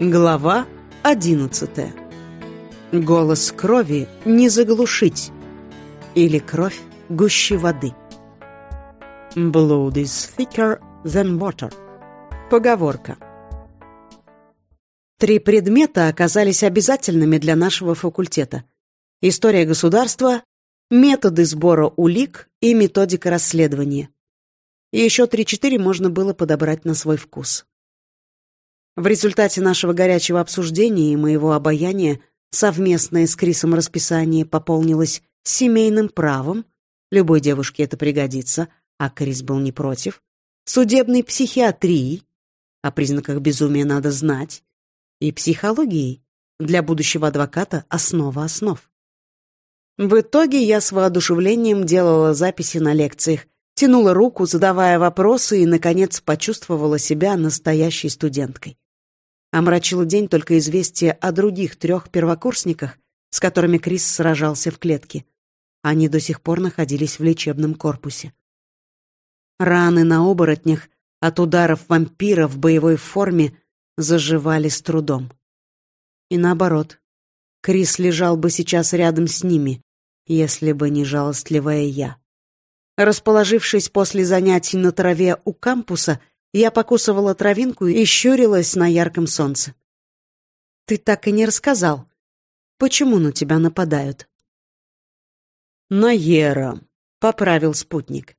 Глава одиннадцатая. Голос крови не заглушить. Или кровь гуще воды. Blood is thicker than water. Поговорка. Три предмета оказались обязательными для нашего факультета. История государства, методы сбора улик и методика расследования. Еще три-четыре можно было подобрать на свой вкус. В результате нашего горячего обсуждения и моего обаяния совместное с Крисом расписание пополнилось семейным правом, любой девушке это пригодится, а Крис был не против, судебной психиатрией, о признаках безумия надо знать, и психологией, для будущего адвоката основа основ. В итоге я с воодушевлением делала записи на лекциях, тянула руку, задавая вопросы и, наконец, почувствовала себя настоящей студенткой. Омрачило день только известие о других трех первокурсниках, с которыми Крис сражался в клетке. Они до сих пор находились в лечебном корпусе. Раны на оборотнях от ударов вампира в боевой форме заживали с трудом. И наоборот, Крис лежал бы сейчас рядом с ними, если бы не жалостливая я. Расположившись после занятий на траве у кампуса, я покусывала травинку и щурилась на ярком солнце. «Ты так и не рассказал. Почему на тебя нападают?» «На Ера», — поправил спутник.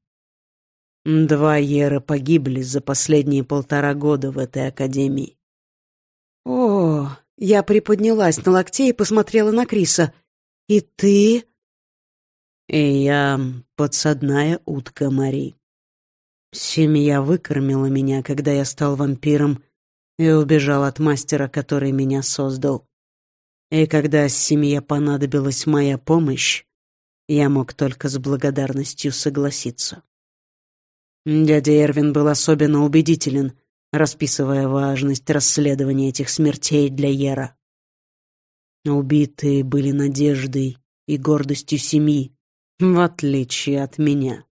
«Два Ера погибли за последние полтора года в этой академии». «О!» — я приподнялась на локте и посмотрела на Криса. «И ты?» И я подсадная утка Мари. Семья выкормила меня, когда я стал вампиром, и убежал от мастера, который меня создал. И когда семье понадобилась моя помощь, я мог только с благодарностью согласиться. Дядя Эрвин был особенно убедителен, расписывая важность расследования этих смертей для Ера. Убитые были надеждой и гордостью семьи, в отличие от меня.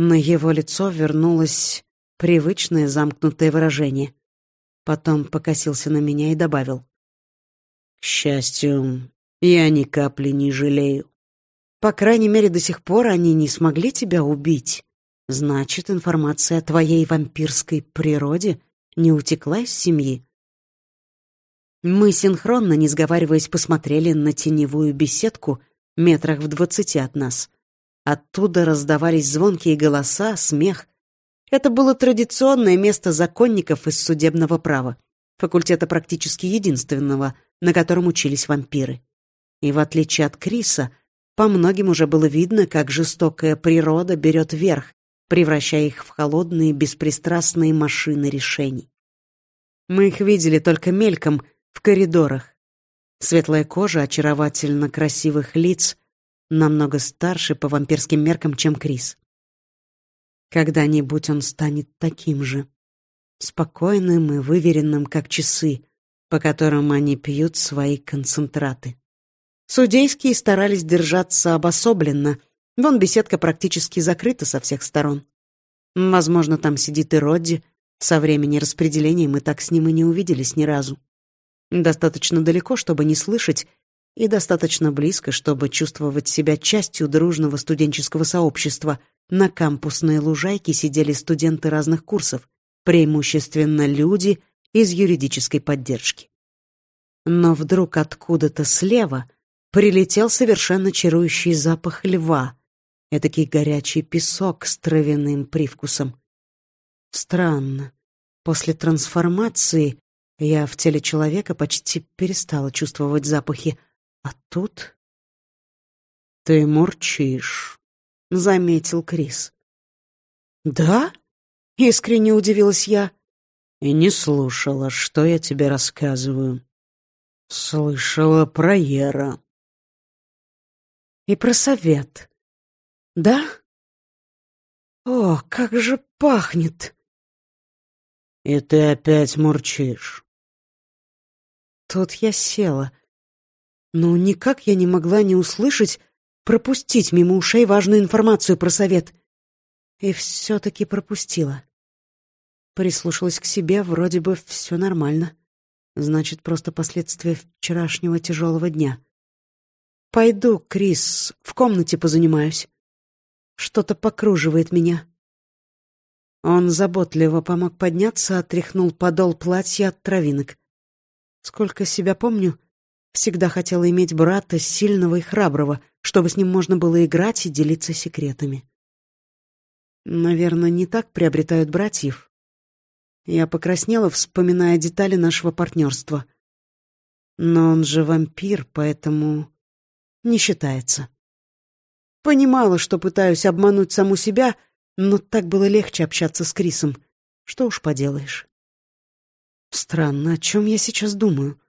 На его лицо вернулось привычное замкнутое выражение. Потом покосился на меня и добавил. «К счастью, я ни капли не жалею». «По крайней мере, до сих пор они не смогли тебя убить. Значит, информация о твоей вампирской природе не утекла из семьи». Мы синхронно, не сговариваясь, посмотрели на теневую беседку, метрах в двадцати от нас. Оттуда раздавались звонкие голоса, смех. Это было традиционное место законников из судебного права, факультета практически единственного, на котором учились вампиры. И в отличие от Криса, по многим уже было видно, как жестокая природа берет верх, превращая их в холодные, беспристрастные машины решений. Мы их видели только мельком в коридорах, Светлая кожа очаровательно красивых лиц, намного старше по вампирским меркам, чем Крис. Когда-нибудь он станет таким же. Спокойным и выверенным, как часы, по которым они пьют свои концентраты. Судейские старались держаться обособленно. Вон беседка практически закрыта со всех сторон. Возможно, там сидит и Родди. Со времени распределения мы так с ним и не увиделись ни разу. Достаточно далеко, чтобы не слышать, и достаточно близко, чтобы чувствовать себя частью дружного студенческого сообщества. На кампусной лужайке сидели студенты разных курсов, преимущественно люди из юридической поддержки. Но вдруг откуда-то слева прилетел совершенно чарующий запах льва, этакий горячий песок с травяным привкусом. Странно. После трансформации я в теле человека почти перестала чувствовать запахи, а тут... «Ты мурчишь», — заметил Крис. «Да?» — искренне удивилась я. «И не слушала, что я тебе рассказываю. Слышала про Ера». «И про совет. Да?» «О, как же пахнет!» «И ты опять мурчишь. Тут я села. Но никак я не могла не услышать, пропустить мимо ушей важную информацию про совет. И все-таки пропустила. Прислушалась к себе, вроде бы все нормально. Значит, просто последствия вчерашнего тяжелого дня. Пойду, Крис, в комнате позанимаюсь. Что-то покруживает меня. Он заботливо помог подняться, отряхнул подол платья от травинок. Сколько себя помню, всегда хотела иметь брата сильного и храброго, чтобы с ним можно было играть и делиться секретами. Наверное, не так приобретают братьев. Я покраснела, вспоминая детали нашего партнерства. Но он же вампир, поэтому не считается. Понимала, что пытаюсь обмануть саму себя, но так было легче общаться с Крисом. Что уж поделаешь. Странно, о чем я сейчас думаю?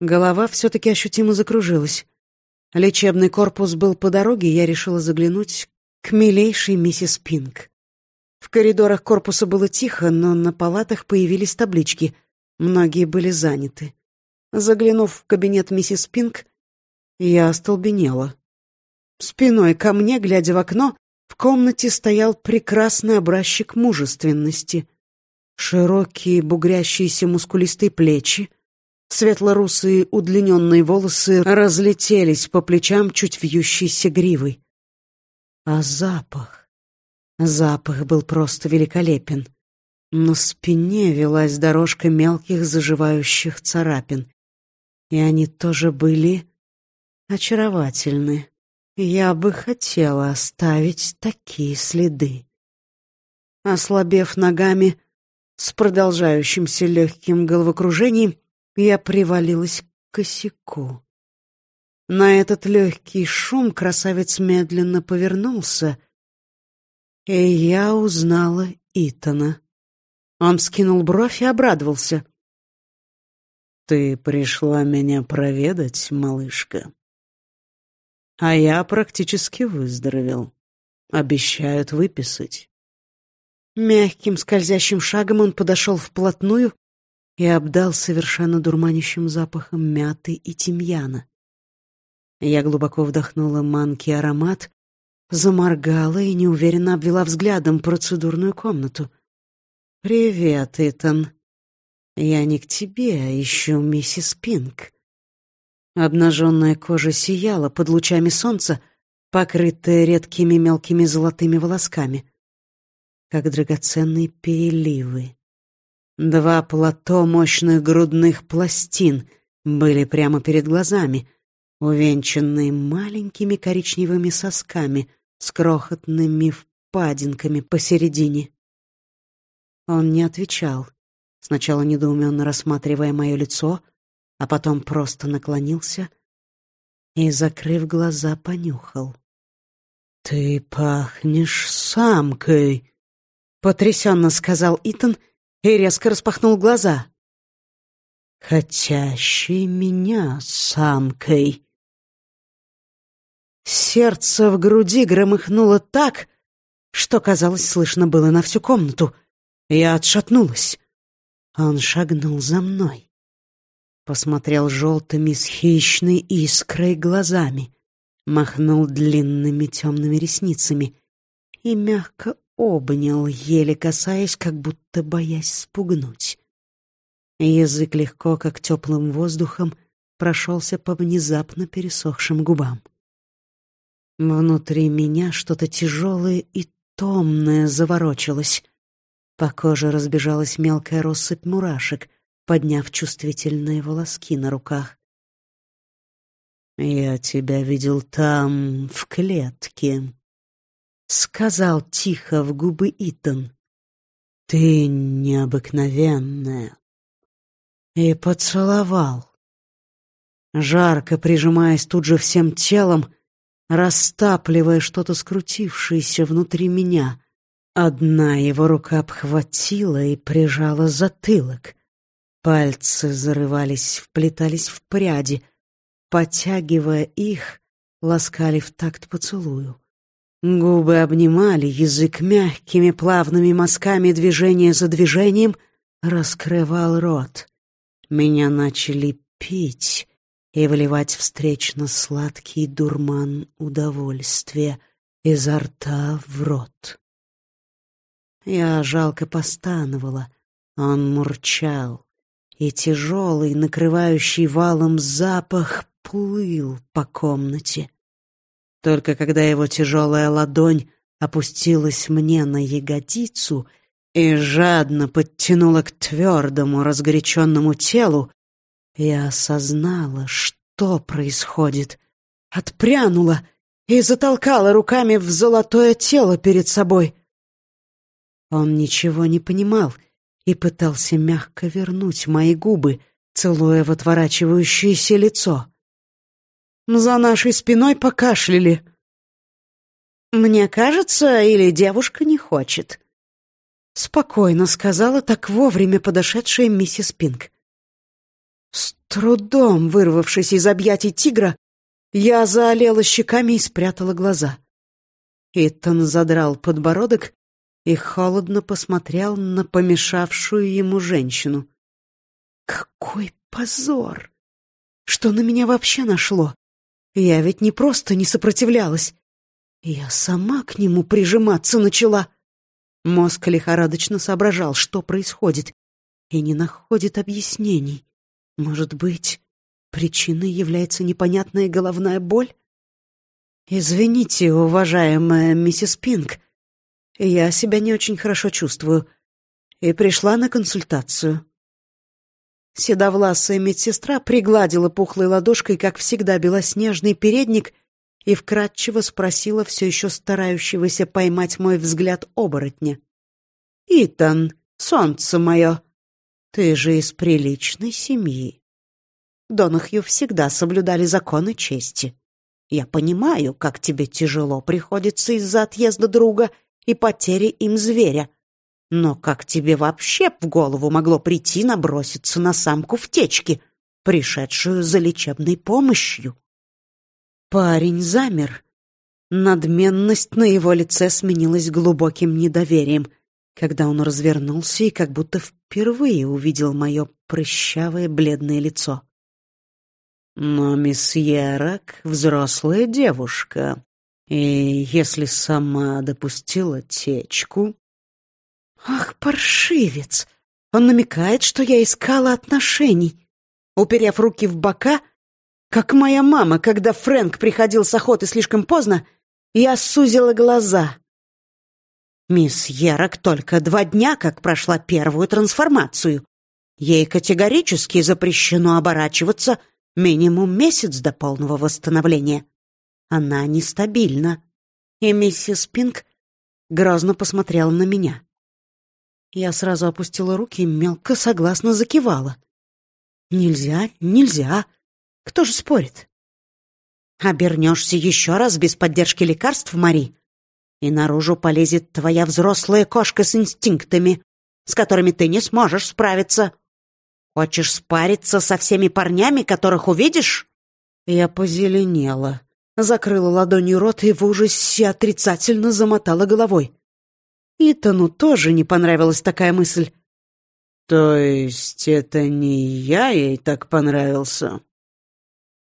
Голова все-таки ощутимо закружилась. Лечебный корпус был по дороге, я решила заглянуть к милейшей миссис Пинк. В коридорах корпуса было тихо, но на палатах появились таблички. Многие были заняты. Заглянув в кабинет миссис Пинк, я остолбенела. Спиной ко мне, глядя в окно, в комнате стоял прекрасный образчик мужественности. Широкие, бугрящиеся мускулистые плечи, светло-русые удлиненные волосы разлетелись по плечам чуть вьющейся гривой. А запах... Запах был просто великолепен. На спине велась дорожка мелких заживающих царапин. И они тоже были очаровательны. Я бы хотела оставить такие следы. Ослабев ногами, с продолжающимся легким головокружением, я привалилась к косяку. На этот легкий шум красавец медленно повернулся, и я узнала Итана. Он скинул бровь и обрадовался. «Ты пришла меня проведать, малышка?» А я практически выздоровел. Обещают выписать. Мягким скользящим шагом он подошел вплотную и обдал совершенно дурманящим запахом мяты и тимьяна. Я глубоко вдохнула манки аромат, заморгала и неуверенно обвела взглядом процедурную комнату. «Привет, Итан. Я не к тебе, а ищу миссис Пинк». Обнаженная кожа сияла под лучами солнца, покрытая редкими мелкими золотыми волосками, как драгоценные переливы. Два плато мощных грудных пластин были прямо перед глазами, увенчанные маленькими коричневыми сосками с крохотными впадинками посередине. Он не отвечал, сначала недоуменно рассматривая мое лицо, а потом просто наклонился и, закрыв глаза, понюхал. «Ты пахнешь самкой», — потрясенно сказал Итан и резко распахнул глаза. «Хотящей меня самкой». Сердце в груди громыхнуло так, что, казалось, слышно было на всю комнату. Я отшатнулась. Он шагнул за мной посмотрел желтыми с хищной искрой глазами, махнул длинными темными ресницами и мягко обнял, еле касаясь, как будто боясь спугнуть. Язык легко, как теплым воздухом, прошелся по внезапно пересохшим губам. Внутри меня что-то тяжелое и томное заворочилось. По коже разбежалась мелкая россыпь мурашек, подняв чувствительные волоски на руках. «Я тебя видел там, в клетке», — сказал тихо в губы Итан. «Ты необыкновенная». И поцеловал. Жарко прижимаясь тут же всем телом, растапливая что-то скрутившееся внутри меня. Одна его рука обхватила и прижала затылок. Пальцы зарывались, вплетались в пряди, подтягивая их, ласкали в такт поцелую. Губы обнимали, язык мягкими плавными мазками движения за движением раскрывал рот. Меня начали пить и выливать встречно сладкий дурман удовольствия изо рта в рот. Я жалко постановала, он мурчал, и тяжелый, накрывающий валом запах плыл по комнате. Только когда его тяжелая ладонь опустилась мне на ягодицу и жадно подтянула к твердому, разгоряченному телу, я осознала, что происходит. Отпрянула и затолкала руками в золотое тело перед собой. Он ничего не понимал и пытался мягко вернуть мои губы, целуя в отворачивающееся лицо. За нашей спиной покашляли. «Мне кажется, или девушка не хочет?» Спокойно сказала так вовремя подошедшая миссис Пинк. С трудом вырвавшись из объятий тигра, я заолела щеками и спрятала глаза. Итан задрал подбородок и холодно посмотрел на помешавшую ему женщину. Какой позор! Что на меня вообще нашло? Я ведь не просто не сопротивлялась. Я сама к нему прижиматься начала. Мозг лихорадочно соображал, что происходит, и не находит объяснений. Может быть, причиной является непонятная головная боль? «Извините, уважаемая миссис Пинк, я себя не очень хорошо чувствую и пришла на консультацию». Седовласая медсестра пригладила пухлой ладошкой, как всегда, белоснежный передник и вкратчиво спросила все еще старающегося поймать мой взгляд оборотня. «Итан, солнце мое, ты же из приличной семьи. Донахью всегда соблюдали законы чести. Я понимаю, как тебе тяжело приходится из-за отъезда друга и потери им зверя, но как тебе вообще в голову могло прийти наброситься на самку в течке, пришедшую за лечебной помощью? Парень замер. Надменность на его лице сменилась глубоким недоверием, когда он развернулся и как будто впервые увидел мое прыщавое бледное лицо. Но мисс Ярок — взрослая девушка, и если сама допустила течку, Ах, паршивец! Он намекает, что я искала отношений. Уперев руки в бока, как моя мама, когда Фрэнк приходил с охоты слишком поздно, я сузила глаза. Мисс Ярок только два дня, как прошла первую трансформацию. Ей категорически запрещено оборачиваться минимум месяц до полного восстановления. Она нестабильна. И миссис Пинк грозно посмотрела на меня. Я сразу опустила руки и мелко согласно закивала. «Нельзя, нельзя. Кто же спорит?» «Обернешься еще раз без поддержки лекарств, Мари, и наружу полезет твоя взрослая кошка с инстинктами, с которыми ты не сможешь справиться. Хочешь спариться со всеми парнями, которых увидишь?» Я позеленела, закрыла ладонью рот и в ужасе отрицательно замотала головой. Итану тоже не понравилась такая мысль. «То есть это не я ей так понравился?»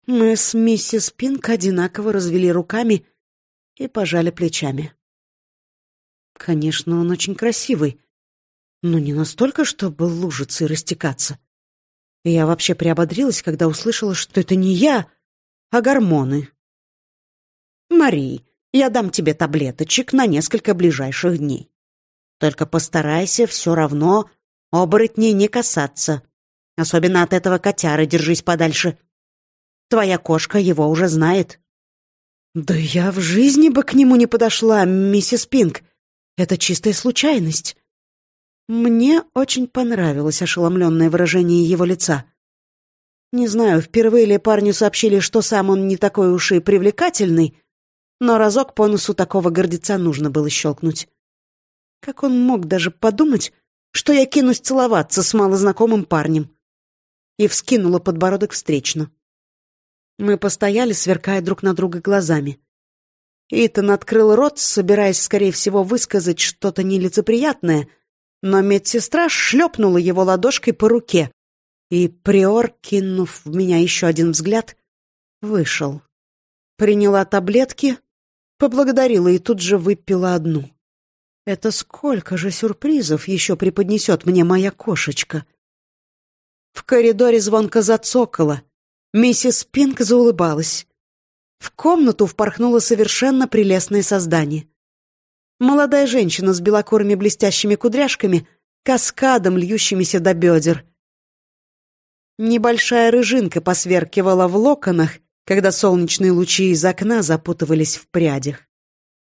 Мы с миссис Пинк одинаково развели руками и пожали плечами. Конечно, он очень красивый, но не настолько, чтобы лужиться и растекаться. Я вообще приободрилась, когда услышала, что это не я, а гормоны. «Мари, я дам тебе таблеточек на несколько ближайших дней. Только постарайся все равно оборотней не касаться. Особенно от этого котяры держись подальше. Твоя кошка его уже знает». «Да я в жизни бы к нему не подошла, миссис Пинк. Это чистая случайность». Мне очень понравилось ошеломленное выражение его лица. Не знаю, впервые ли парню сообщили, что сам он не такой уж и привлекательный, но разок по носу такого гордеца нужно было щелкнуть. Как он мог даже подумать, что я кинусь целоваться с малознакомым парнем? И вскинула подбородок встречно. Мы постояли, сверкая друг на друга глазами. Итан открыл рот, собираясь, скорее всего, высказать что-то нелицеприятное, но медсестра шлепнула его ладошкой по руке, и Приор, кинув в меня еще один взгляд, вышел. Приняла таблетки, поблагодарила и тут же выпила одну. Это сколько же сюрпризов еще преподнесет мне моя кошечка? В коридоре звонко зацокало. Миссис Пинк заулыбалась. В комнату впорхнуло совершенно прелестное создание. Молодая женщина с белокурыми блестящими кудряшками, каскадом льющимися до бедер. Небольшая рыжинка посверкивала в локонах, когда солнечные лучи из окна запутывались в прядях.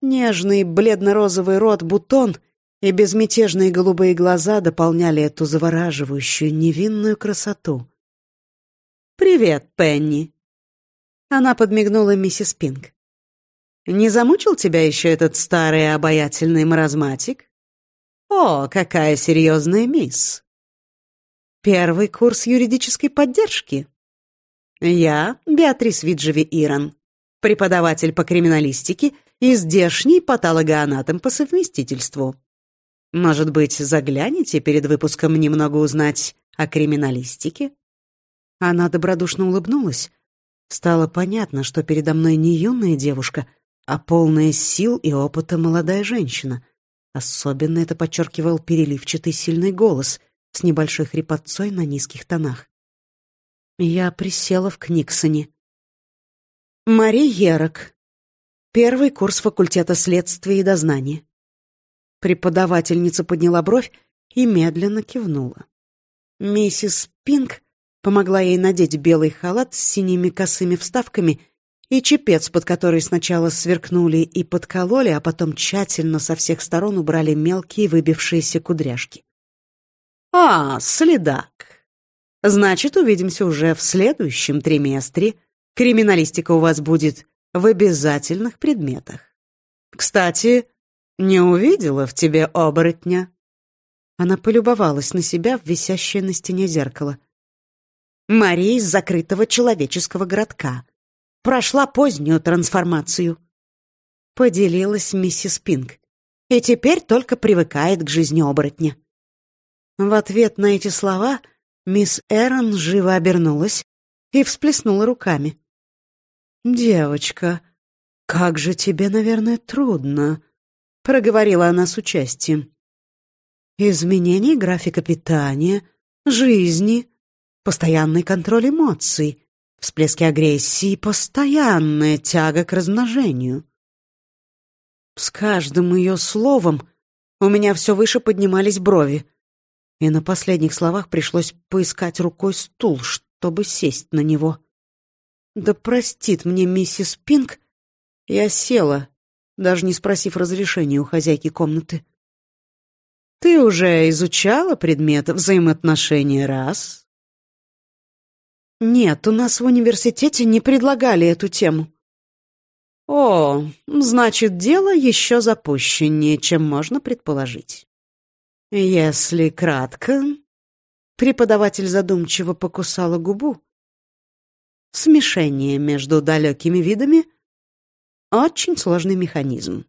Нежный бледно-розовый рот бутон и безмятежные голубые глаза дополняли эту завораживающую невинную красоту. «Привет, Пенни!» Она подмигнула миссис Пинк. «Не замучил тебя еще этот старый обаятельный маразматик? О, какая серьезная мисс! Первый курс юридической поддержки. Я Беатрис Виджеви Иран, преподаватель по криминалистике и здешний патологоанатом по совместительству. Может быть, загляните перед выпуском немного узнать о криминалистике?» Она добродушно улыбнулась. Стало понятно, что передо мной не юная девушка, а полная сил и опыта молодая женщина. Особенно это подчеркивал переливчатый сильный голос с небольшой хрипотцой на низких тонах. Я присела в Книксоне. Мари Ерок. Первый курс факультета следствия и дознания. Преподавательница подняла бровь и медленно кивнула. Миссис Пинк помогла ей надеть белый халат с синими косыми вставками и чепец, под который сначала сверкнули и подкололи, а потом тщательно со всех сторон убрали мелкие выбившиеся кудряшки. «А, следак. Значит, увидимся уже в следующем триместре. Криминалистика у вас будет в обязательных предметах. Кстати, не увидела в тебе оборотня». Она полюбовалась на себя в висящее на стене зеркало. Мария из закрытого человеческого городка. Прошла позднюю трансформацию. Поделилась миссис Пинк. И теперь только привыкает к жизни оборотня. В ответ на эти слова мисс Эрон живо обернулась и всплеснула руками. «Девочка, как же тебе, наверное, трудно», — проговорила она с участием. «Изменение графика питания, жизни, постоянный контроль эмоций, всплески агрессии, постоянная тяга к размножению. С каждым ее словом у меня все выше поднимались брови, и на последних словах пришлось поискать рукой стул, чтобы сесть на него. Да простит мне миссис Пинк, я села, даже не спросив разрешения у хозяйки комнаты. «Ты уже изучала предмет взаимоотношения раз?» Нет, у нас в университете не предлагали эту тему. О, значит, дело еще запущеннее, чем можно предположить. Если кратко, преподаватель задумчиво покусала губу. Смешение между далекими видами — очень сложный механизм.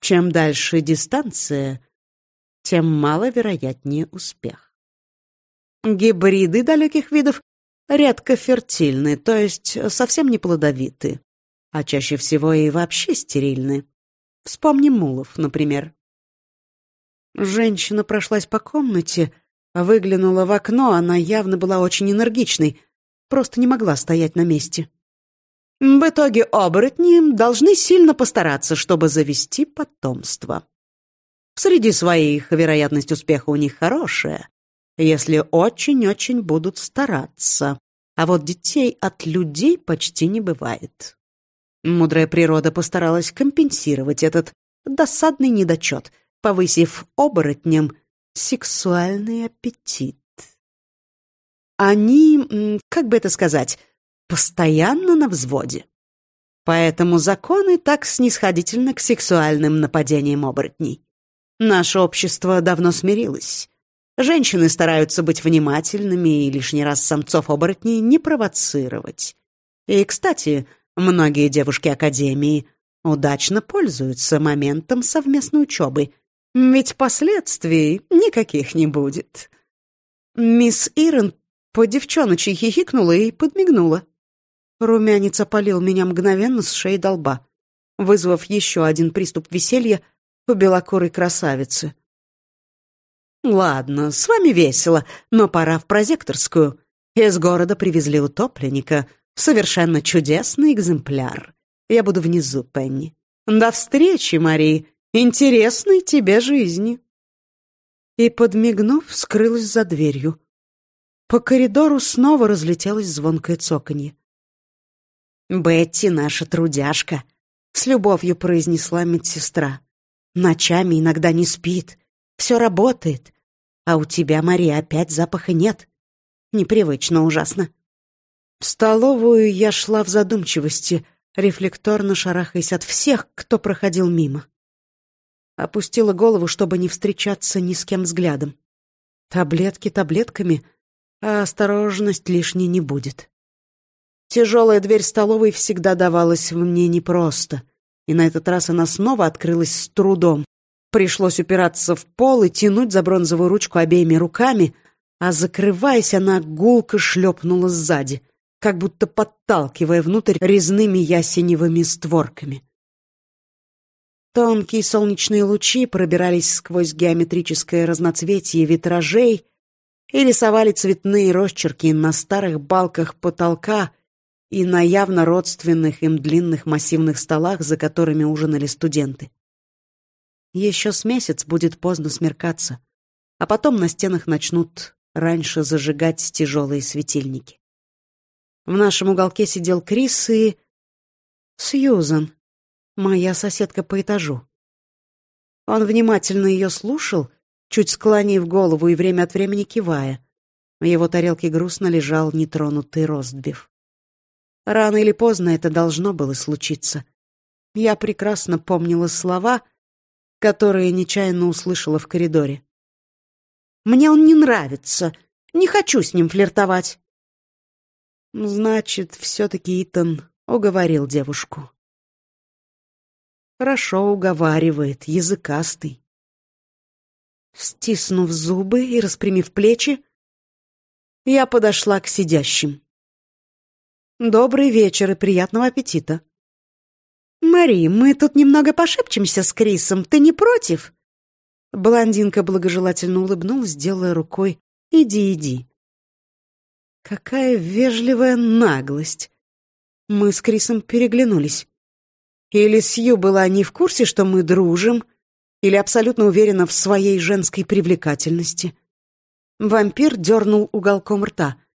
Чем дальше дистанция, тем маловероятнее успех. Гибриды далеких видов редко фертильны, то есть совсем не плодовиты, а чаще всего и вообще стерильны. Вспомним мулов, например. Женщина прошлась по комнате, выглянула в окно, она явно была очень энергичной, просто не могла стоять на месте. В итоге оборотни должны сильно постараться, чтобы завести потомство. Среди своих вероятность успеха у них хорошая, если очень-очень будут стараться. А вот детей от людей почти не бывает. Мудрая природа постаралась компенсировать этот досадный недочет, повысив оборотням сексуальный аппетит. Они, как бы это сказать, постоянно на взводе. Поэтому законы так снисходительны к сексуальным нападениям оборотней. Наше общество давно смирилось. Женщины стараются быть внимательными и лишний раз самцов-оборотней не провоцировать. И, кстати, многие девушки Академии удачно пользуются моментом совместной учебы, ведь последствий никаких не будет. Мисс Ирен по девчоночи хихикнула и подмигнула. Румянец опалил меня мгновенно с шеи до лба, вызвав еще один приступ веселья у белокурой красавицы — Ладно, с вами весело, но пора в прозекторскую. Из города привезли утопленника. Совершенно чудесный экземпляр. Я буду внизу, Пенни. До встречи, Мари. Интересной тебе жизни. И, подмигнув, скрылась за дверью. По коридору снова разлетелось звонкое цоканье. «Бетти наша трудяжка», — с любовью произнесла медсестра. «Ночами иногда не спит, все работает. А у тебя, Мария, опять запаха нет. Непривычно ужасно». В столовую я шла в задумчивости, рефлекторно шарахаясь от всех, кто проходил мимо. Опустила голову, чтобы не встречаться ни с кем взглядом. Таблетки таблетками, а осторожность лишней не будет. Тяжелая дверь столовой всегда давалась мне непросто, и на этот раз она снова открылась с трудом. Пришлось упираться в пол и тянуть за бронзовую ручку обеими руками, а закрываясь, она гулко шлепнула сзади, как будто подталкивая внутрь резными ясеневыми створками. Тонкие солнечные лучи пробирались сквозь геометрическое разноцветие витражей и рисовали цветные росчерки на старых балках потолка и на явно родственных им длинных массивных столах, за которыми ужинали студенты. Еще с месяц будет поздно смеркаться, а потом на стенах начнут раньше зажигать тяжелые светильники. В нашем уголке сидел Крис и... Сьюзан, моя соседка по этажу. Он внимательно ее слушал, чуть склонив голову и время от времени кивая. В его тарелке грустно лежал нетронутый ростбиф. Рано или поздно это должно было случиться. Я прекрасно помнила слова, которые нечаянно услышала в коридоре. «Мне он не нравится. Не хочу с ним флиртовать». Значит, все-таки Итан уговорил девушку. Хорошо уговаривает, языкастый. Стиснув зубы и распрямив плечи, я подошла к сидящим. Добрый вечер и приятного аппетита. Мари, мы тут немного пошепчемся с Крисом. Ты не против? Блондинка благожелательно улыбнулась, делая рукой «Иди, иди». Какая вежливая наглость. Мы с Крисом переглянулись. Или Сью была не в курсе, что мы дружим, или абсолютно уверена в своей женской привлекательности. Вампир дернул уголком рта —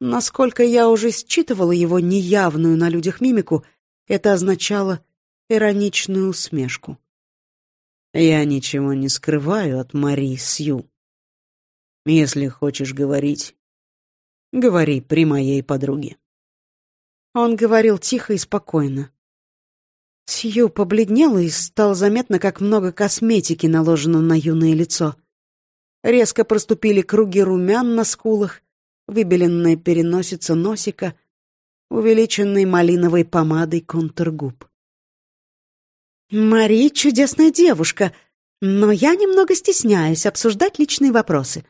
Насколько я уже считывала его неявную на людях мимику, это означало ироничную усмешку. «Я ничего не скрываю от Мари Сью. Если хочешь говорить, говори при моей подруге». Он говорил тихо и спокойно. Сью побледнела и стало заметно, как много косметики наложено на юное лицо. Резко проступили круги румян на скулах, выбеленная переносица носика, увеличенный малиновой помадой контур губ. «Мари — чудесная девушка, но я немного стесняюсь обсуждать личные вопросы.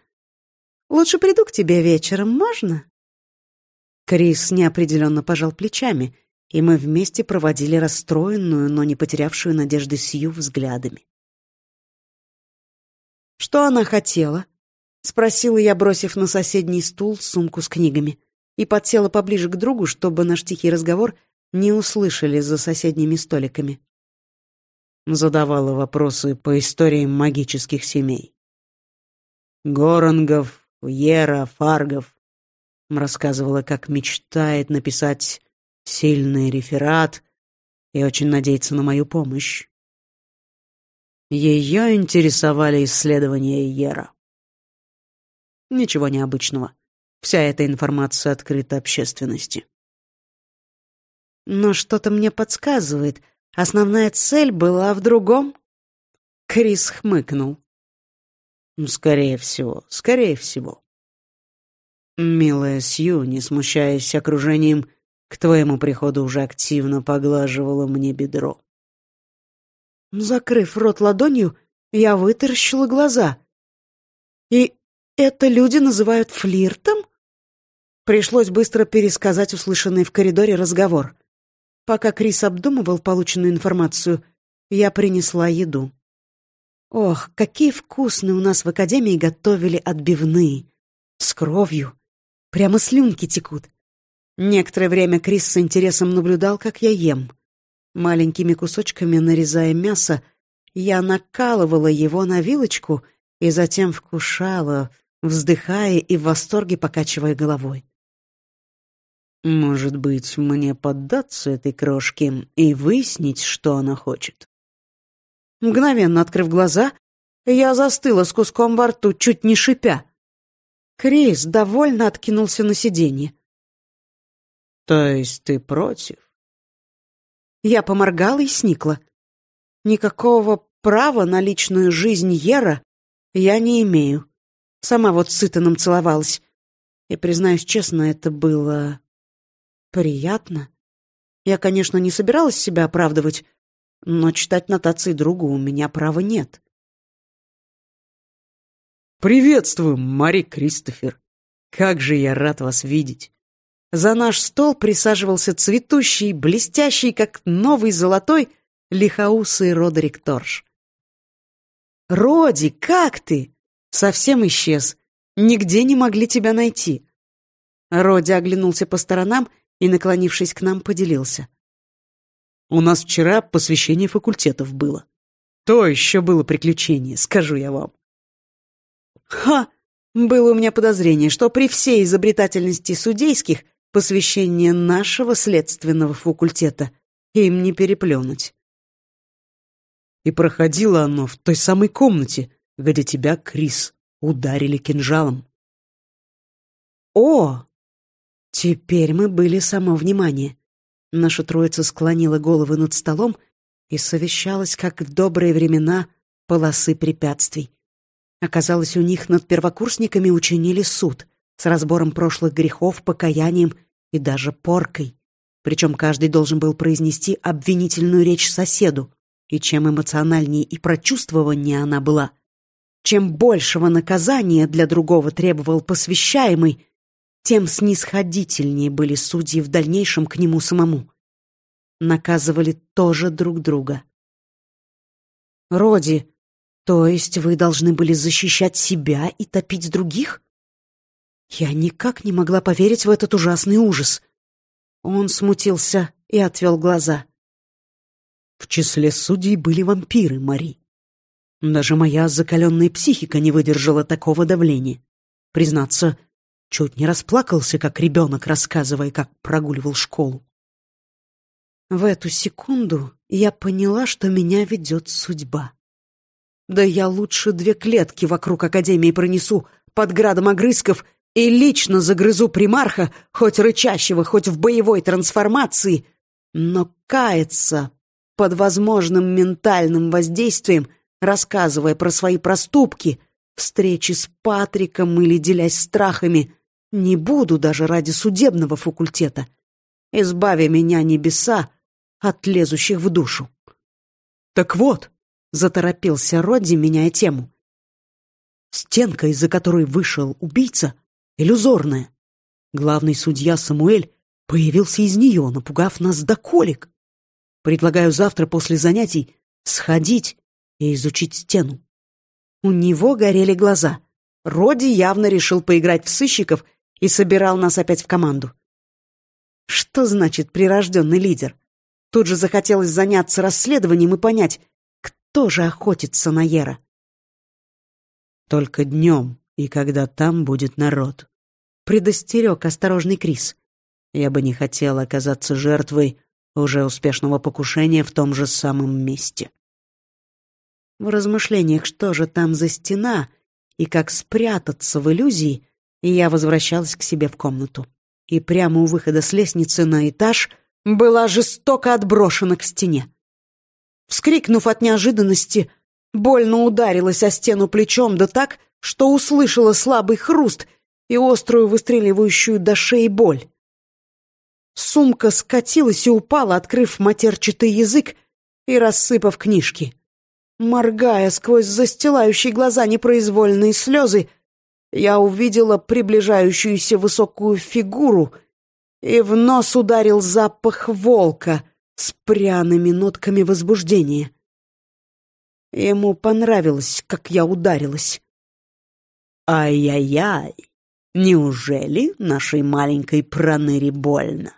Лучше приду к тебе вечером, можно?» Крис неопределенно пожал плечами, и мы вместе проводили расстроенную, но не потерявшую надежды Сью взглядами. Что она хотела? — спросила я, бросив на соседний стул сумку с книгами, и подсела поближе к другу, чтобы наш тихий разговор не услышали за соседними столиками. Задавала вопросы по историям магических семей. Горонгов, Ера, Фаргов. Рассказывала, как мечтает написать сильный реферат и очень надеется на мою помощь. Ее интересовали исследования Ера. Ничего необычного. Вся эта информация открыта общественности. Но что-то мне подсказывает, основная цель была в другом. Крис хмыкнул. «Ну, скорее всего, скорее всего. Милая Сью, не смущаясь окружением, к твоему приходу уже активно поглаживала мне бедро. Закрыв рот ладонью, я вытаращила глаза. И это люди называют флиртом? Пришлось быстро пересказать услышанный в коридоре разговор. Пока Крис обдумывал полученную информацию, я принесла еду. Ох, какие вкусные у нас в академии готовили отбивные. С кровью. Прямо слюнки текут. Некоторое время Крис с интересом наблюдал, как я ем. Маленькими кусочками нарезая мясо, я накалывала его на вилочку и затем вкушала, вздыхая и в восторге покачивая головой. Может быть, мне поддаться этой крошке и выяснить, что она хочет? Мгновенно открыв глаза, я застыла с куском во рту, чуть не шипя. Крис довольно откинулся на сиденье. «То есть ты против?» Я поморгала и сникла. Никакого права на личную жизнь Ера я не имею. Сама вот с Итаном целовалась. И, признаюсь честно, это было... приятно. Я, конечно, не собиралась себя оправдывать, но читать нотации другу у меня права нет. «Приветствую, Мари Кристофер! Как же я рад вас видеть!» За наш стол присаживался цветущий, блестящий, как новый золотой, лихоусый Родерик Торж. «Роди, как ты?» «Совсем исчез. Нигде не могли тебя найти». Роди оглянулся по сторонам и, наклонившись к нам, поделился. У нас вчера посвящение факультетов было. То еще было приключение, скажу я вам. Ха! Было у меня подозрение, что при всей изобретательности судейских посвящение нашего следственного факультета им не переплюнуть. И проходило оно в той самой комнате, где тебя, Крис, ударили кинжалом. О! Теперь мы были само внимание. Наша троица склонила головы над столом и совещалась, как в добрые времена, полосы препятствий. Оказалось, у них над первокурсниками учинили суд с разбором прошлых грехов, покаянием и даже поркой. Причем каждый должен был произнести обвинительную речь соседу, и чем эмоциональнее и прочувствованнее она была, чем большего наказания для другого требовал посвящаемый, тем снисходительнее были судьи в дальнейшем к нему самому. Наказывали тоже друг друга. «Роди, то есть вы должны были защищать себя и топить других?» Я никак не могла поверить в этот ужасный ужас. Он смутился и отвел глаза. В числе судей были вампиры, Мари. Даже моя закаленная психика не выдержала такого давления. Признаться, Чуть не расплакался, как ребенок, рассказывая, как прогуливал школу. В эту секунду я поняла, что меня ведет судьба. Да я лучше две клетки вокруг Академии пронесу под градом огрызков и лично загрызу примарха, хоть рычащего, хоть в боевой трансформации, но каяться под возможным ментальным воздействием, рассказывая про свои проступки, встречи с Патриком или делясь страхами, не буду даже ради судебного факультета. Избави меня, небеса, от лезущих в душу. Так вот, заторопился Родди, меняя тему. Стенка, из-за которой вышел убийца, иллюзорная. Главный судья Самуэль появился из нее, напугав нас до колик. Предлагаю завтра после занятий сходить и изучить стену. У него горели глаза. Роди явно решил поиграть в сыщиков и собирал нас опять в команду. Что значит прирожденный лидер? Тут же захотелось заняться расследованием и понять, кто же охотится на Ера. «Только днем, и когда там будет народ», — предостерег осторожный Крис. «Я бы не хотел оказаться жертвой уже успешного покушения в том же самом месте». В размышлениях, что же там за стена и как спрятаться в иллюзии, я возвращалась к себе в комнату. И прямо у выхода с лестницы на этаж была жестоко отброшена к стене. Вскрикнув от неожиданности, больно ударилась о стену плечом, да так, что услышала слабый хруст и острую выстреливающую до шеи боль. Сумка скатилась и упала, открыв матерчатый язык и рассыпав книжки. Моргая сквозь застилающие глаза непроизвольные слезы, я увидела приближающуюся высокую фигуру, и в нос ударил запах волка с пряными нотками возбуждения. Ему понравилось, как я ударилась. Ай-яй-яй, неужели нашей маленькой проныре больно?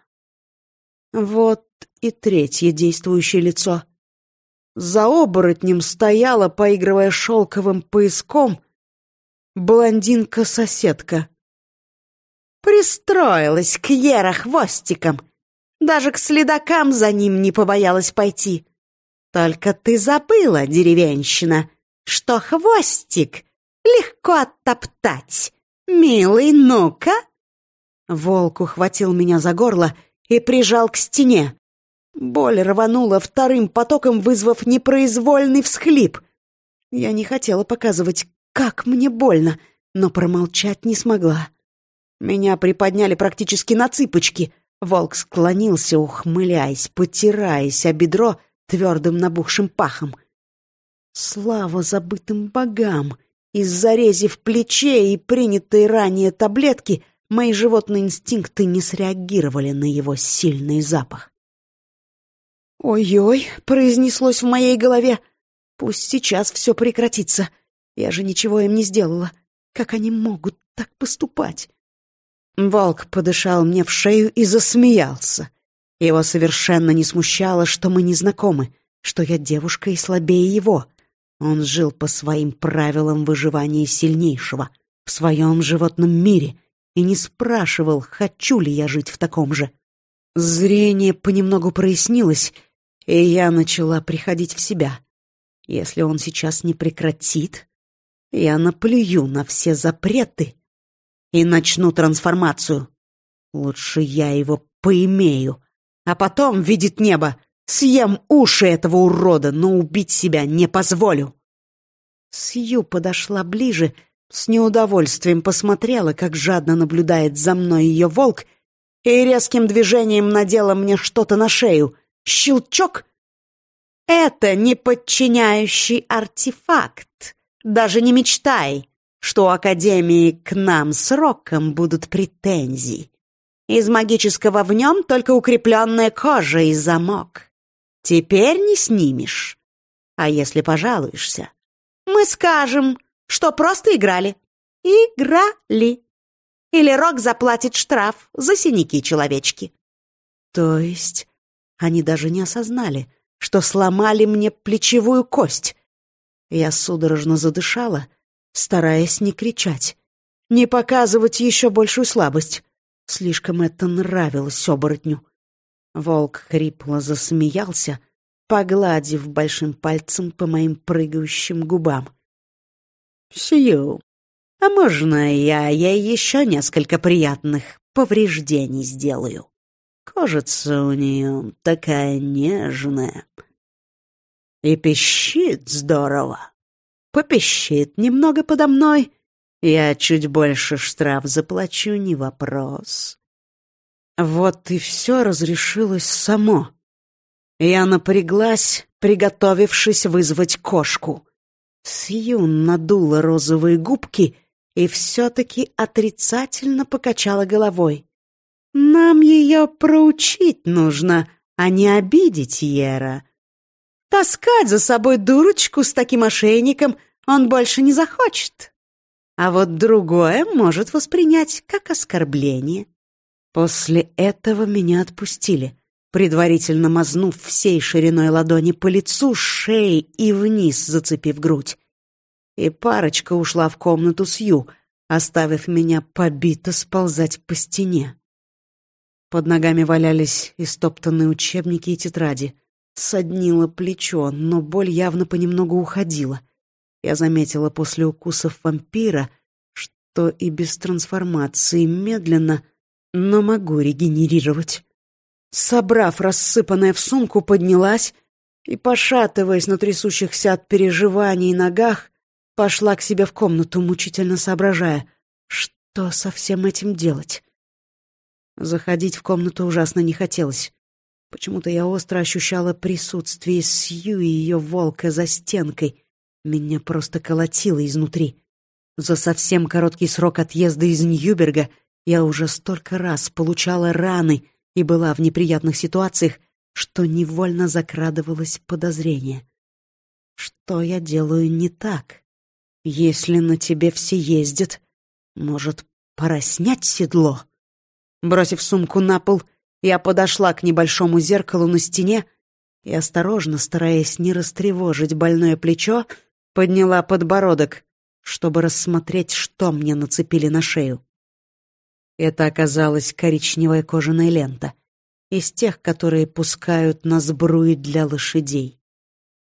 Вот и третье действующее лицо. За оборотнем стояла, поигрывая шелковым пояском, блондинка-соседка. Пристроилась к Ера хвостиком. Даже к следакам за ним не побоялась пойти. Только ты забыла, деревенщина, что хвостик легко оттоптать. Милый, ну-ка!» Волк ухватил меня за горло и прижал к стене. Боль рванула вторым потоком, вызвав непроизвольный всхлип. Я не хотела показывать, как мне больно, но промолчать не смогла. Меня приподняли практически на цыпочки. Волк склонился, ухмыляясь, потираясь о бедро твердым набухшим пахом. Слава забытым богам! Из-за рези в плече и принятой ранее таблетки мои животные инстинкты не среагировали на его сильный запах. «Ой-ой», — произнеслось в моей голове, — «пусть сейчас все прекратится. Я же ничего им не сделала. Как они могут так поступать?» Волк подышал мне в шею и засмеялся. Его совершенно не смущало, что мы не знакомы, что я девушка и слабее его — он жил по своим правилам выживания сильнейшего, в своем животном мире, и не спрашивал, хочу ли я жить в таком же. Зрение понемногу прояснилось, и я начала приходить в себя. Если он сейчас не прекратит, я наплюю на все запреты и начну трансформацию. Лучше я его поимею, а потом, видит небо, Съем уши этого урода, но убить себя не позволю. Сью подошла ближе, с неудовольствием посмотрела, как жадно наблюдает за мной ее волк, и резким движением надела мне что-то на шею. Щелчок! Это неподчиняющий артефакт. Даже не мечтай, что у Академии к нам с Роком будут претензии. Из магического в нем только укрепленная кожа и замок. Теперь не снимешь. А если пожалуешься, мы скажем, что просто играли. Играли. Или Рок заплатит штраф за синяки-человечки. То есть они даже не осознали, что сломали мне плечевую кость. Я судорожно задышала, стараясь не кричать, не показывать еще большую слабость. Слишком это нравилось оборотню. Волк хрипло засмеялся, погладив большим пальцем по моим прыгающим губам. «Сью, а можно я ей еще несколько приятных повреждений сделаю? Кожица у нее такая нежная. И пищит здорово. Попищит немного подо мной. Я чуть больше штраф заплачу, не вопрос. Вот и все разрешилось само. Я напряглась, приготовившись вызвать кошку. Сьюн надула розовые губки и все-таки отрицательно покачала головой. «Нам ее проучить нужно, а не обидеть Ера. Таскать за собой дурочку с таким ошейником он больше не захочет. А вот другое может воспринять как оскорбление. После этого меня отпустили, предварительно мазнув всей шириной ладони по лицу, шее и вниз, зацепив грудь. И парочка ушла в комнату с Ю, оставив меня побито сползать по стене. Под ногами валялись истоптанные учебники и тетради. Соднило плечо, но боль явно понемногу уходила. Я заметила после укусов вампира, что и без трансформации медленно — но могу регенерировать. Собрав рассыпанное в сумку, поднялась и, пошатываясь на трясущихся от переживаний ногах, пошла к себе в комнату, мучительно соображая, что со всем этим делать. Заходить в комнату ужасно не хотелось. Почему-то я остро ощущала присутствие Сью и ее волка за стенкой. Меня просто колотило изнутри. За совсем короткий срок отъезда из Ньюберга — я уже столько раз получала раны и была в неприятных ситуациях, что невольно закрадывалось подозрение. Что я делаю не так? Если на тебе все ездят, может, пора снять седло? Бросив сумку на пол, я подошла к небольшому зеркалу на стене и, осторожно, стараясь не растревожить больное плечо, подняла подбородок, чтобы рассмотреть, что мне нацепили на шею. Это оказалась коричневая кожаная лента, из тех, которые пускают на сбруи для лошадей.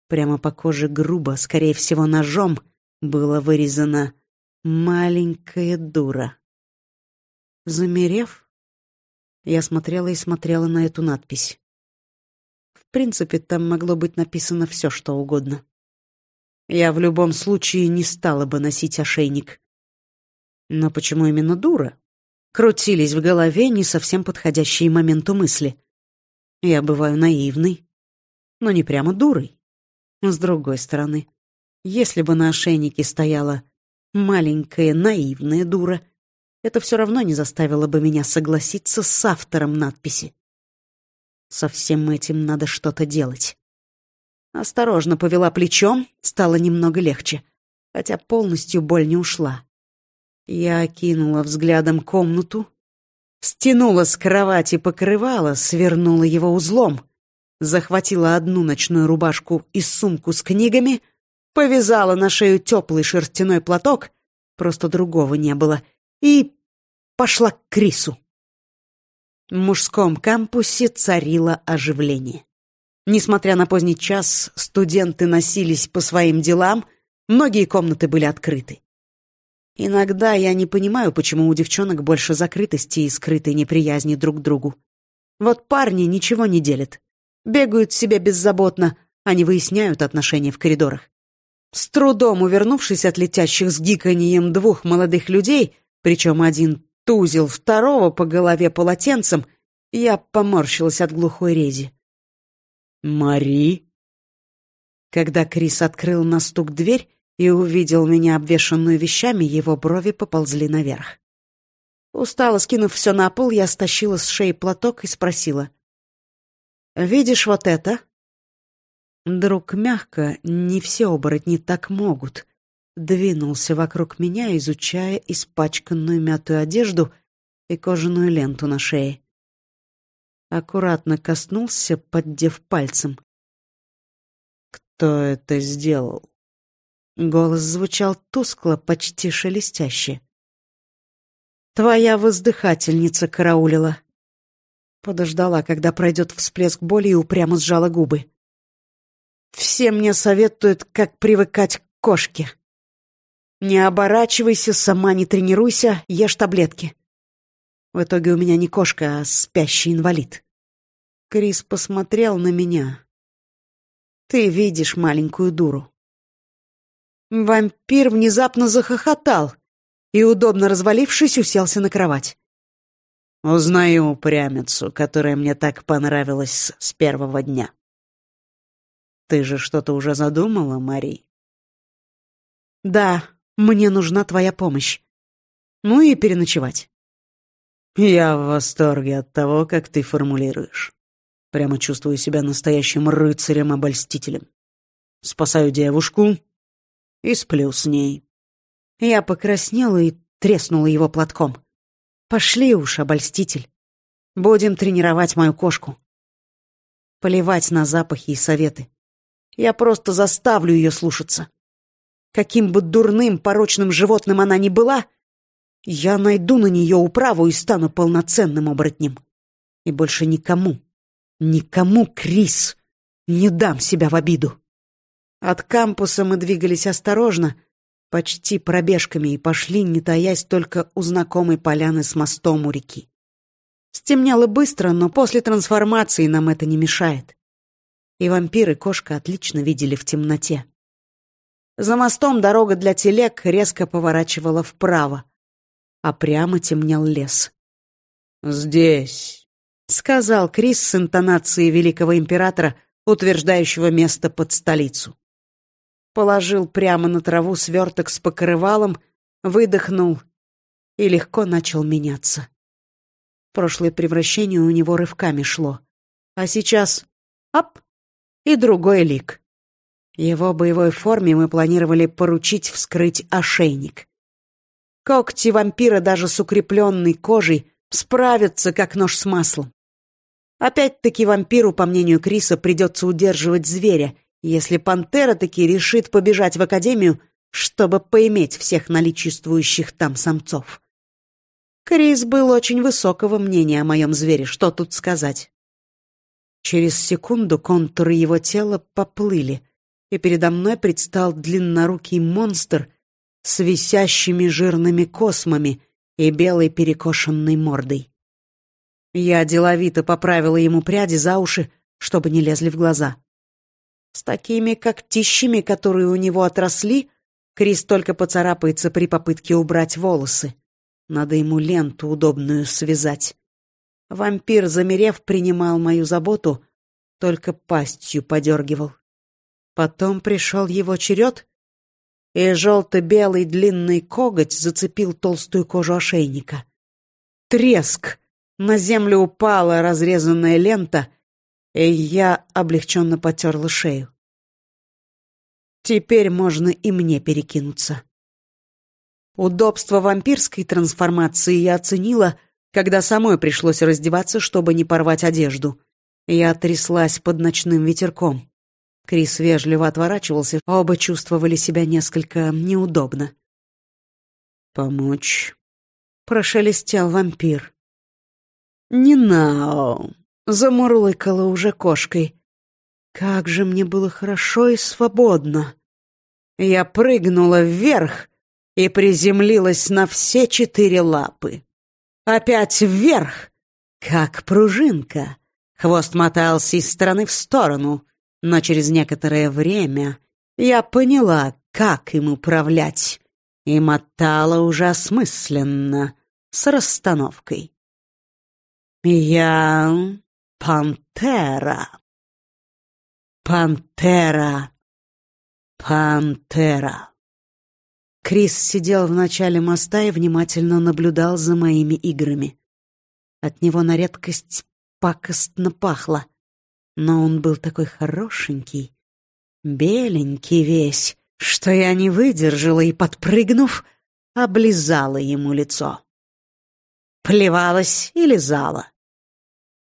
Прямо по коже грубо, скорее всего, ножом, было вырезано «маленькая дура». Замерев, я смотрела и смотрела на эту надпись. В принципе, там могло быть написано все, что угодно. Я в любом случае не стала бы носить ошейник. Но почему именно дура? Крутились в голове не совсем подходящие моменту мысли. Я бываю наивной, но не прямо дурой. С другой стороны, если бы на ошейнике стояла маленькая наивная дура, это все равно не заставило бы меня согласиться с автором надписи. Со всем этим надо что-то делать. Осторожно повела плечом, стало немного легче, хотя полностью боль не ушла. Я окинула взглядом комнату, стянула с кровати покрывало, свернула его узлом, захватила одну ночную рубашку и сумку с книгами, повязала на шею теплый шерстяной платок, просто другого не было, и пошла к Крису. В мужском кампусе царило оживление. Несмотря на поздний час, студенты носились по своим делам, многие комнаты были открыты. Иногда я не понимаю, почему у девчонок больше закрытости и скрытой неприязни друг к другу. Вот парни ничего не делят. Бегают себе беззаботно, а не выясняют отношения в коридорах. С трудом увернувшись от летящих с гиканьем двух молодых людей, причем один тузил второго по голове полотенцем, я поморщилась от глухой рези. «Мари?» Когда Крис открыл на стук дверь и увидел меня обвешанную вещами, его брови поползли наверх. Устало скинув все на пол, я стащила с шеи платок и спросила. «Видишь вот это?» Друг мягко, не все оборотни так могут, двинулся вокруг меня, изучая испачканную мятую одежду и кожаную ленту на шее. Аккуратно коснулся, поддев пальцем. «Кто это сделал?» Голос звучал тускло, почти шелестяще. «Твоя воздыхательница караулила». Подождала, когда пройдет всплеск боли и упрямо сжала губы. «Все мне советуют, как привыкать к кошке. Не оборачивайся, сама не тренируйся, ешь таблетки». В итоге у меня не кошка, а спящий инвалид. Крис посмотрел на меня. «Ты видишь маленькую дуру». Вампир внезапно захохотал и, удобно развалившись, уселся на кровать. Узнаю упрямицу, которая мне так понравилась с первого дня. Ты же что-то уже задумала, Мари? Да, мне нужна твоя помощь. Ну и переночевать. Я в восторге от того, как ты формулируешь. Прямо чувствую себя настоящим рыцарем-обольстителем. Спасаю девушку и сплю с ней. Я покраснела и треснула его платком. Пошли уж, обольститель. Будем тренировать мою кошку. Поливать на запахи и советы. Я просто заставлю ее слушаться. Каким бы дурным, порочным животным она ни была, я найду на нее управу и стану полноценным оборотнем. И больше никому, никому, Крис, не дам себя в обиду. От кампуса мы двигались осторожно, почти пробежками и пошли, не таясь только у знакомой поляны с мостом у реки. Стемнело быстро, но после трансформации нам это не мешает. И вампир и кошка отлично видели в темноте. За мостом дорога для телег резко поворачивала вправо, а прямо темнел лес. «Здесь», — сказал Крис с интонацией великого императора, утверждающего место под столицу положил прямо на траву сверток с покрывалом, выдохнул и легко начал меняться. Прошлое превращение у него рывками шло. А сейчас — ап! И другой лик. Его боевой форме мы планировали поручить вскрыть ошейник. Когти вампира даже с укрепленной кожей справятся, как нож с маслом. Опять-таки вампиру, по мнению Криса, придется удерживать зверя, если пантера таки решит побежать в академию, чтобы поиметь всех наличествующих там самцов. Крис был очень высокого мнения о моем звере, что тут сказать. Через секунду контуры его тела поплыли, и передо мной предстал длиннорукий монстр с висящими жирными космами и белой перекошенной мордой. Я деловито поправила ему пряди за уши, чтобы не лезли в глаза. С такими когтищами, которые у него отросли, Крис только поцарапается при попытке убрать волосы. Надо ему ленту удобную связать. Вампир, замерев, принимал мою заботу, только пастью подергивал. Потом пришел его черед, и желто-белый длинный коготь зацепил толстую кожу ошейника. Треск! На землю упала разрезанная лента, и я облегченно потерла шею. Теперь можно и мне перекинуться. Удобство вампирской трансформации я оценила, когда самой пришлось раздеваться, чтобы не порвать одежду. Я тряслась под ночным ветерком. Крис вежливо отворачивался, оба чувствовали себя несколько неудобно. «Помочь?» — прошелестел вампир. «Не нау!» — замурлыкала уже кошкой. «Как же мне было хорошо и свободно!» Я прыгнула вверх и приземлилась на все четыре лапы. Опять вверх, как пружинка. Хвост мотался из стороны в сторону, но через некоторое время я поняла, как им управлять, и мотала уже осмысленно, с расстановкой. Я пантера. Пантера. Пантера. Крис сидел в начале моста и внимательно наблюдал за моими играми. От него на редкость пакостно пахло. Но он был такой хорошенький, беленький весь, что я не выдержала и, подпрыгнув, облизала ему лицо. Плевалась и лизала.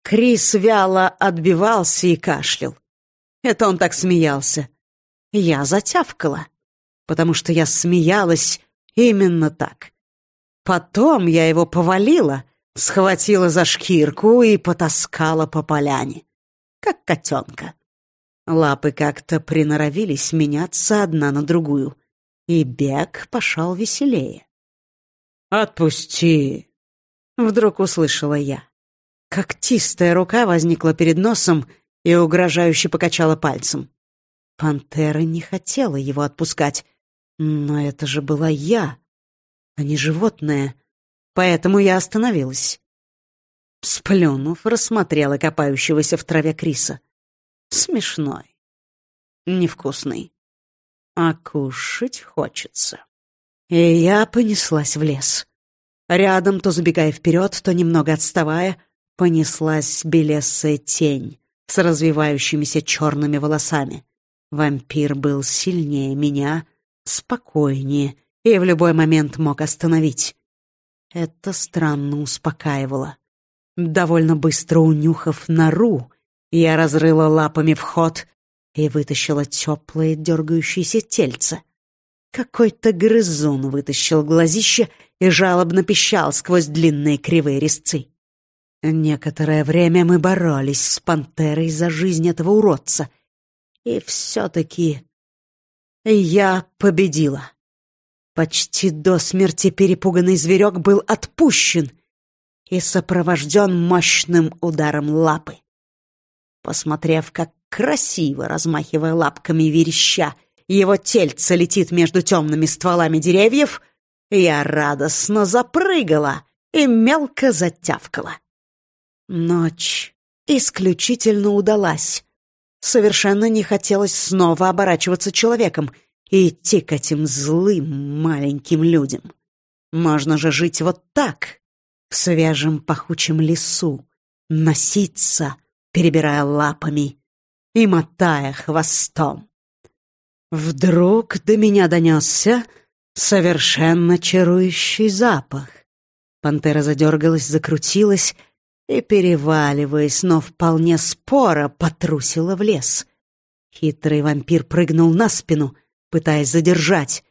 Крис вяло отбивался и кашлял. Это он так смеялся. Я затявкала, потому что я смеялась именно так. Потом я его повалила — Схватила за шкирку и потаскала по поляне, как котенка. Лапы как-то приноровились меняться одна на другую, и бег пошел веселее. «Отпусти!» — вдруг услышала я. Когтистая рука возникла перед носом и угрожающе покачала пальцем. Пантера не хотела его отпускать, но это же была я, а не животное — поэтому я остановилась. Сплюнув, рассмотрела копающегося в траве Криса. Смешной. Невкусный. А кушать хочется. И я понеслась в лес. Рядом, то забегая вперед, то немного отставая, понеслась белесая тень с развивающимися черными волосами. Вампир был сильнее меня, спокойнее и в любой момент мог остановить. Это странно успокаивало. Довольно быстро унюхав нору, я разрыла лапами вход и вытащила теплое дергающееся тельце. Какой-то грызун вытащил глазище и жалобно пищал сквозь длинные кривые резцы. Некоторое время мы боролись с пантерой за жизнь этого уродца. И все-таки я победила. Почти до смерти перепуганный зверек был отпущен и сопровожден мощным ударом лапы. Посмотрев, как красиво, размахивая лапками вереща, его тельце летит между темными стволами деревьев, я радостно запрыгала и мелко затявкала. Ночь исключительно удалась. Совершенно не хотелось снова оборачиваться человеком — и идти к этим злым маленьким людям. Можно же жить вот так, в свежем пахучем лесу, носиться, перебирая лапами и мотая хвостом. Вдруг до меня донесся совершенно чарующий запах. Пантера задергалась, закрутилась и, переваливаясь, но вполне споро, потрусила в лес. Хитрый вампир прыгнул на спину, пытаясь задержать.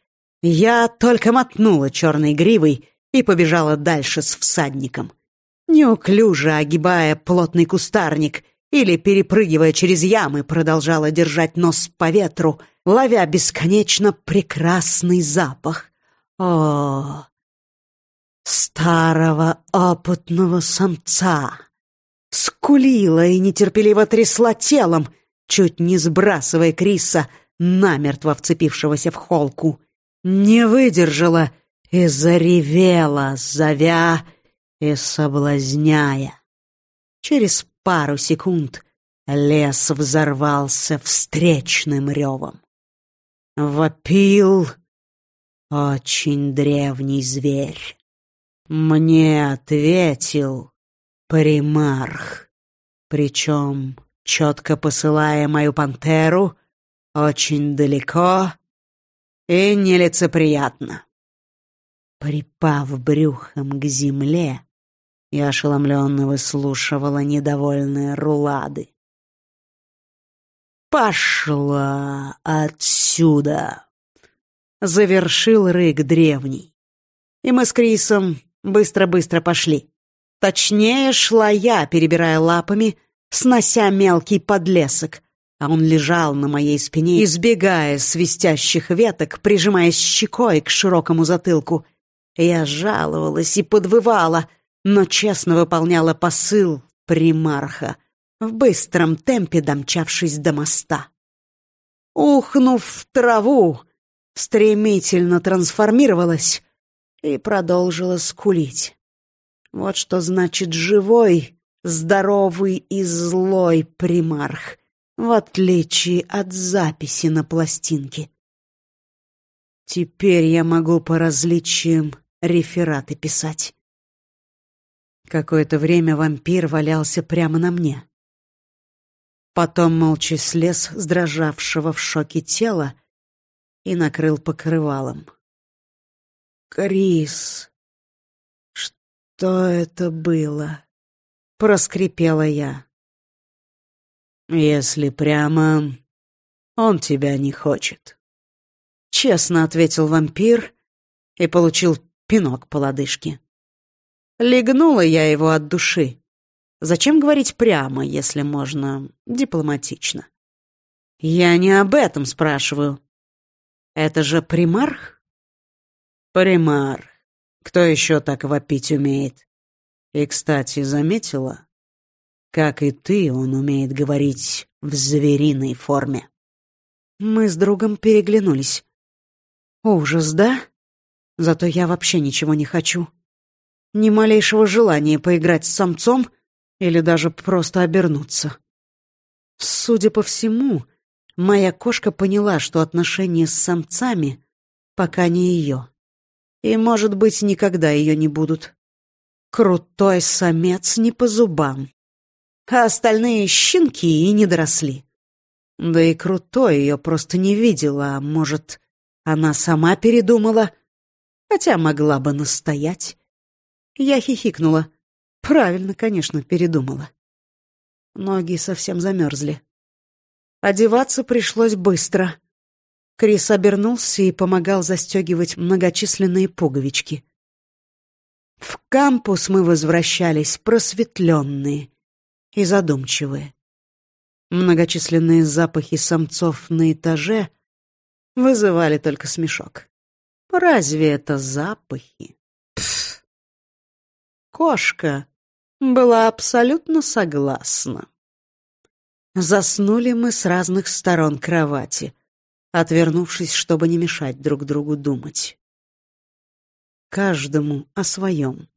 Я только мотнула черной гривой и побежала дальше с всадником. Неуклюже огибая плотный кустарник или перепрыгивая через ямы, продолжала держать нос по ветру, ловя бесконечно прекрасный запах. О, старого опытного самца! Скулила и нетерпеливо трясла телом, чуть не сбрасывая Криса, намертво вцепившегося в холку. Не выдержала и заревела, зовя и соблазняя. Через пару секунд лес взорвался встречным ревом. Вопил очень древний зверь. Мне ответил примарх, причем четко посылая мою пантеру очень далеко и нелицеприятно. Припав брюхом к земле, я ошеломленно выслушивала недовольные рулады. «Пошла отсюда!» — завершил рык древний. И мы с Крисом быстро-быстро пошли. Точнее, шла я, перебирая лапами, снося мелкий подлесок, а он лежал на моей спине, избегая свистящих веток, прижимаясь щекой к широкому затылку. Я жаловалась и подвывала, но честно выполняла посыл примарха, в быстром темпе домчавшись до моста. Ухнув в траву, стремительно трансформировалась и продолжила скулить. Вот что значит живой, здоровый и злой примарх, в отличие от записи на пластинке. Теперь я могу по различиям рефераты писать. Какое-то время вампир валялся прямо на мне. Потом молча слез с дрожавшего в шоке тела и накрыл покрывалом. «Крис, что это было?» — проскрипела я. «Если прямо, он тебя не хочет», — честно ответил вампир и получил пинок по лодыжке. Легнула я его от души. Зачем говорить прямо, если можно дипломатично? Я не об этом спрашиваю. Это же примарх? Примарх. Кто еще так вопить умеет? И, кстати, заметила? Как и ты, он умеет говорить в звериной форме. Мы с другом переглянулись. Ужас, да? Зато я вообще ничего не хочу. Ни малейшего желания поиграть с самцом или даже просто обернуться. Судя по всему, моя кошка поняла, что отношения с самцами пока не ее. И, может быть, никогда ее не будут. Крутой самец не по зубам. А остальные щенки и не доросли. Да и крутой ее просто не видела, а может, она сама передумала — хотя могла бы настоять. Я хихикнула. Правильно, конечно, передумала. Ноги совсем замерзли. Одеваться пришлось быстро. Крис обернулся и помогал застегивать многочисленные пуговички. В кампус мы возвращались просветленные и задумчивые. Многочисленные запахи самцов на этаже вызывали только смешок. Разве это запахи? Пф. Кошка была абсолютно согласна. Заснули мы с разных сторон кровати, отвернувшись, чтобы не мешать друг другу думать. Каждому о своем.